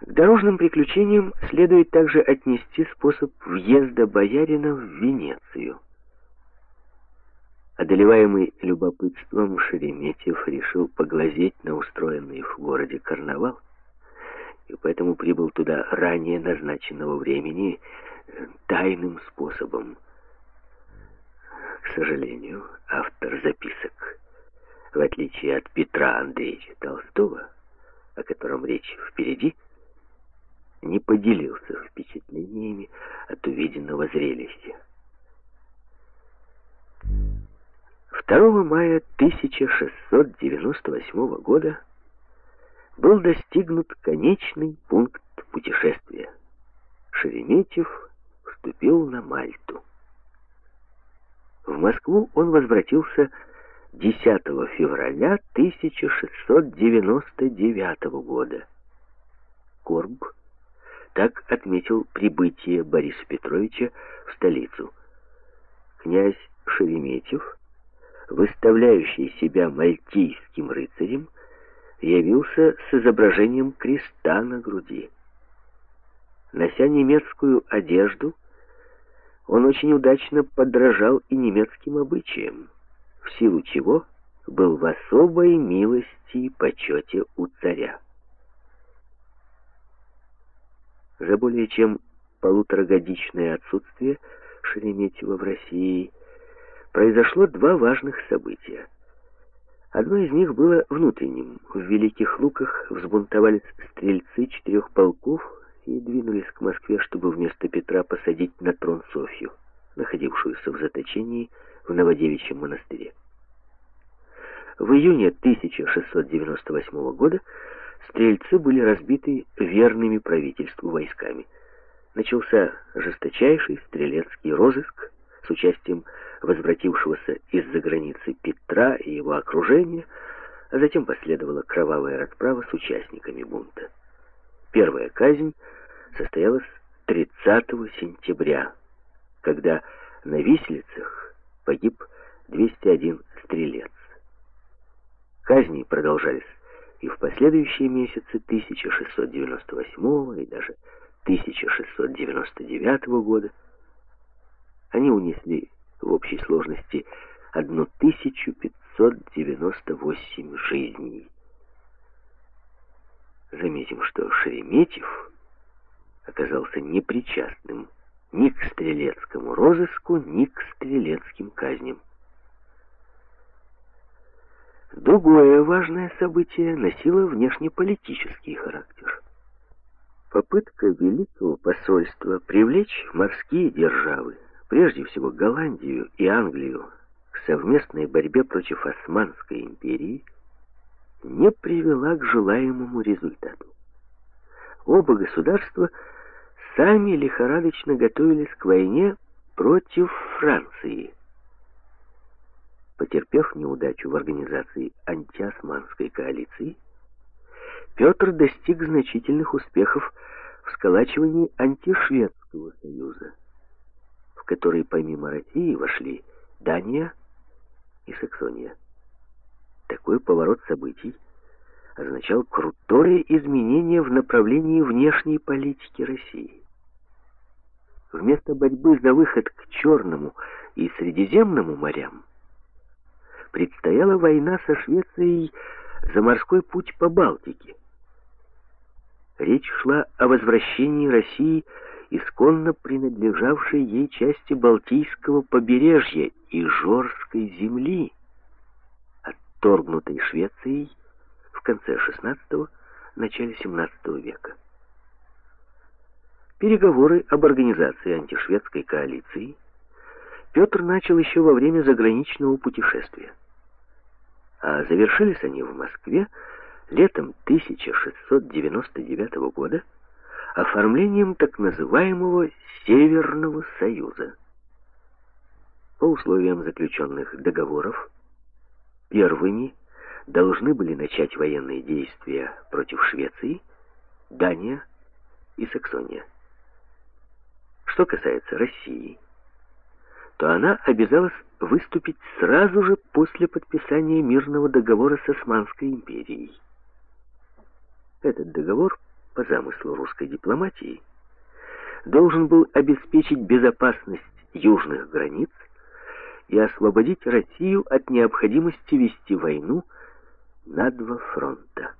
К дорожным приключениям следует также отнести способ въезда боярина в Венецию. Одолеваемый любопытством, Шереметьев решил поглазеть на устроенный в городе карнавал, и поэтому прибыл туда ранее назначенного времени э, тайным способом. К сожалению, автор записок, в отличие от Петра Андреевича Толстого, о котором речь впереди, не поделился впечатлениями от увиденного зрелища. 2 мая 1698 года был достигнут конечный пункт путешествия. Шереметьев вступил на Мальту. В Москву он возвратился 10 февраля 1699 года. Корб так отметил прибытие Бориса Петровича в столицу. Князь Шереметьев, выставляющий себя мальтийским рыцарем, явился с изображением креста на груди. Нося немецкую одежду, он очень удачно подражал и немецким обычаям, в силу чего был в особой милости и почете у царя. За более чем полуторагодичное отсутствие Шереметьева в России произошло два важных события. Одно из них было внутренним. В Великих Луках взбунтовались стрельцы четырех полков и двинулись к Москве, чтобы вместо Петра посадить на трон Софью, находившуюся в заточении в Новодевичьем монастыре. В июне 1698 года стрельцы были разбиты верными правительству войсками. Начался жесточайший стрелецкий розыск с участием возвратившегося из-за границы Петра и его окружения, а затем последовала кровавая расправа с участниками бунта. Первая казнь состоялась 30 сентября, когда на Виселицах погиб 201 стрелец. Казни продолжались и в последующие месяцы 1698 и даже 1699 года они унесли в общей сложности 1598 жизней. Заметим, что Шереметьев оказался непричастным ни к стрелецкому розыску, ни к стрелецким казням. Другое важное событие носило внешнеполитический характер. Попытка Великого посольства привлечь морские державы, прежде всего Голландию и Англию, к совместной борьбе против Османской империи, не привела к желаемому результату. Оба государства сами лихорадочно готовились к войне против Франции – Потерпев неудачу в организации антиосманской коалиции, Петр достиг значительных успехов в сколачивании антишведского союза, в который помимо России вошли Дания и Саксония. Такой поворот событий означал крутое изменение в направлении внешней политики России. Вместо борьбы за выход к Черному и Средиземному морям предстояла война со Швецией за морской путь по Балтике. Речь шла о возвращении России исконно принадлежавшей ей части Балтийского побережья и Жорской земли, отторгнутой Швецией в конце XVI – начале XVII века. Переговоры об организации антишведской коалиции Петр начал еще во время заграничного путешествия а завершились они в Москве летом 1699 года оформлением так называемого Северного Союза. По условиям заключенных договоров, первыми должны были начать военные действия против Швеции, Дания и Саксония. Что касается России, то она обязалась выступить сразу же после подписания мирного договора с Османской империей. Этот договор по замыслу русской дипломатии, должен был обеспечить безопасность южных границ и освободить Россию от необходимости вести войну на два фронта.